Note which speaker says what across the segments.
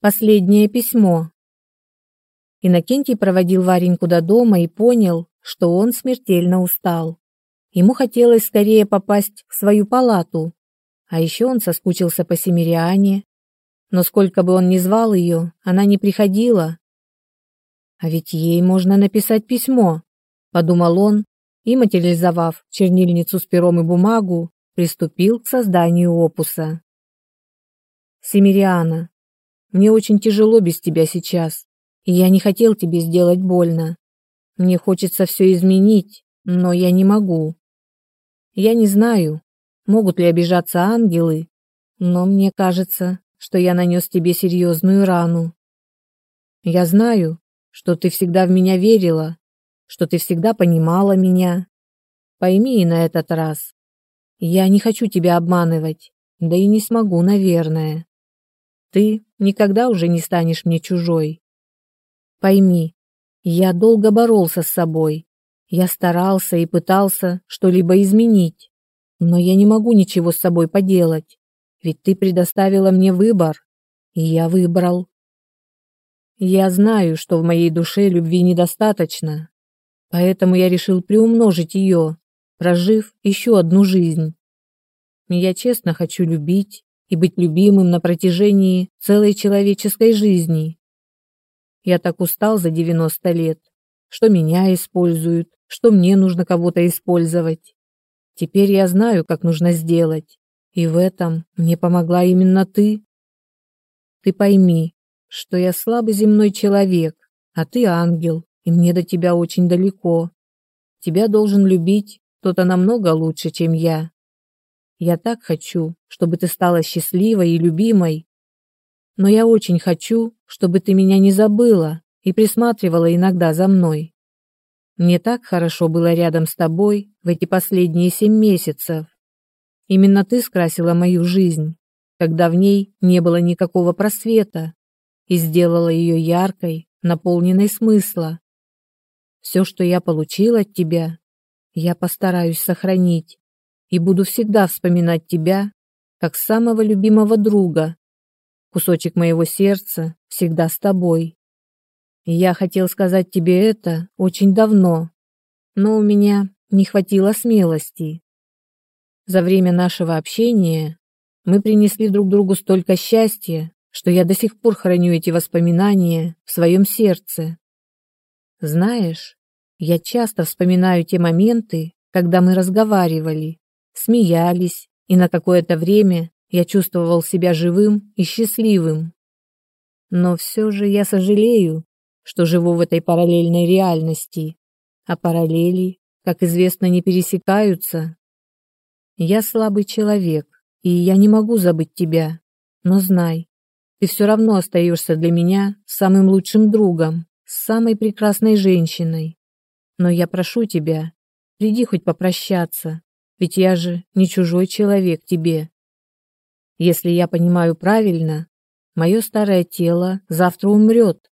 Speaker 1: Последнее письмо. Иннокентий проводил Вареньку до дома и понял, что он смертельно устал. Ему хотелось скорее попасть в свою палату, а еще он соскучился по Семириане. Но сколько бы он ни звал ее, она не приходила. А ведь ей можно написать письмо, подумал он и, материализовав чернильницу с пером и бумагу, приступил к созданию опуса. Семириана, мне очень тяжело без тебя сейчас, я не хотел тебе сделать больно. Мне хочется все изменить, но я не могу. Я не знаю, могут ли обижаться ангелы, но мне кажется, что я нанес тебе серьезную рану. Я знаю, что ты всегда в меня верила, что ты всегда понимала меня. Пойми и на этот раз. Я не хочу тебя обманывать, да и не смогу, наверное. Ты никогда уже не станешь мне чужой. Пойми, я долго боролся с собой. Я старался и пытался что-либо изменить, но я не могу ничего с собой поделать, ведь ты предоставила мне выбор, и я выбрал. Я знаю, что в моей душе любви недостаточно, поэтому я решил приумножить ее, прожив еще одну жизнь. Я честно хочу любить и быть любимым на протяжении целой человеческой жизни. Я так устал за 90 лет, что меня используют, что мне нужно кого-то использовать. Теперь я знаю, как нужно сделать, и в этом мне помогла именно ты. Ты пойми, что я слабый земной человек, а ты ангел, и мне до тебя очень далеко. Тебя должен любить кто-то намного лучше, чем я. Я так хочу, чтобы ты стала счастливой и любимой. Но я очень хочу, чтобы ты меня не забыла и присматривала иногда за мной. Мне так хорошо было рядом с тобой в эти последние семь месяцев. Именно ты скрасила мою жизнь, когда в ней не было никакого просвета, и сделала ее яркой, наполненной смысла. Все, что я получила от тебя, я постараюсь сохранить и буду всегда вспоминать тебя как самого любимого друга. Кусочек моего сердца всегда с тобой. Я хотел сказать тебе это очень давно, но у меня не хватило смелости. За время нашего общения мы принесли друг другу столько счастья, что я до сих пор храню эти воспоминания в своем сердце. Знаешь, я часто вспоминаю те моменты, когда мы разговаривали, смеялись, и на какое-то время я чувствовал себя живым и счастливым. Но все же я сожалею, что живу в этой параллельной реальности, а параллели, как известно, не пересекаются. Я слабый человек, и я не могу забыть тебя, но знай, ты все равно остаешься для меня самым лучшим другом, самой прекрасной женщиной. Но я прошу тебя, приди хоть попрощаться, ведь я же не чужой человек тебе. Если я понимаю правильно, мое старое тело завтра умрет,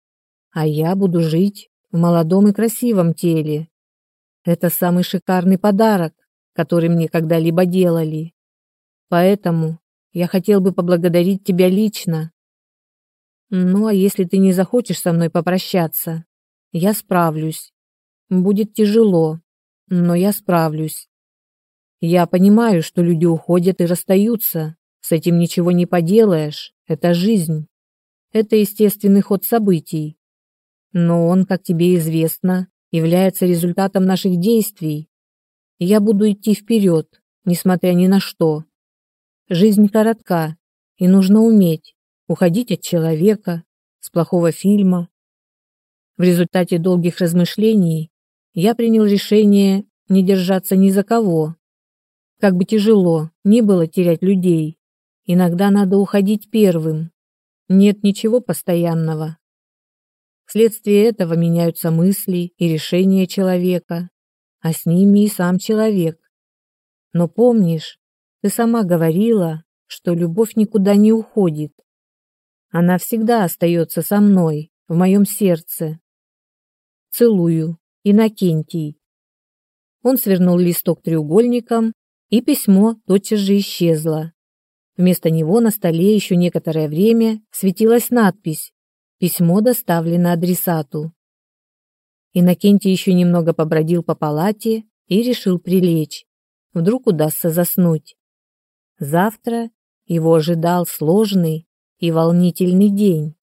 Speaker 1: а я буду жить в молодом и красивом теле. Это самый шикарный подарок, который мне когда-либо делали. Поэтому я хотел бы поблагодарить тебя лично. Ну, а если ты не захочешь со мной попрощаться, я справлюсь. Будет тяжело, но я справлюсь. Я понимаю, что люди уходят и расстаются. С этим ничего не поделаешь. Это жизнь. Это естественный ход событий но он, как тебе известно, является результатом наших действий. Я буду идти вперед, несмотря ни на что. Жизнь коротка, и нужно уметь уходить от человека, с плохого фильма. В результате долгих размышлений я принял решение не держаться ни за кого. Как бы тяжело ни было терять людей, иногда надо уходить первым. Нет ничего постоянного. Вследствие этого меняются мысли и решения человека, а с ними и сам человек. Но помнишь, ты сама говорила, что любовь никуда не уходит. Она всегда остается со мной, в моем сердце. Целую, Иннокентий. Он свернул листок треугольником, и письмо тотчас же исчезло. Вместо него на столе еще некоторое время светилась надпись «Письмо доставлено адресату». Иннокентий еще немного побродил по палате и решил прилечь. Вдруг удастся заснуть. Завтра его ожидал сложный и волнительный день.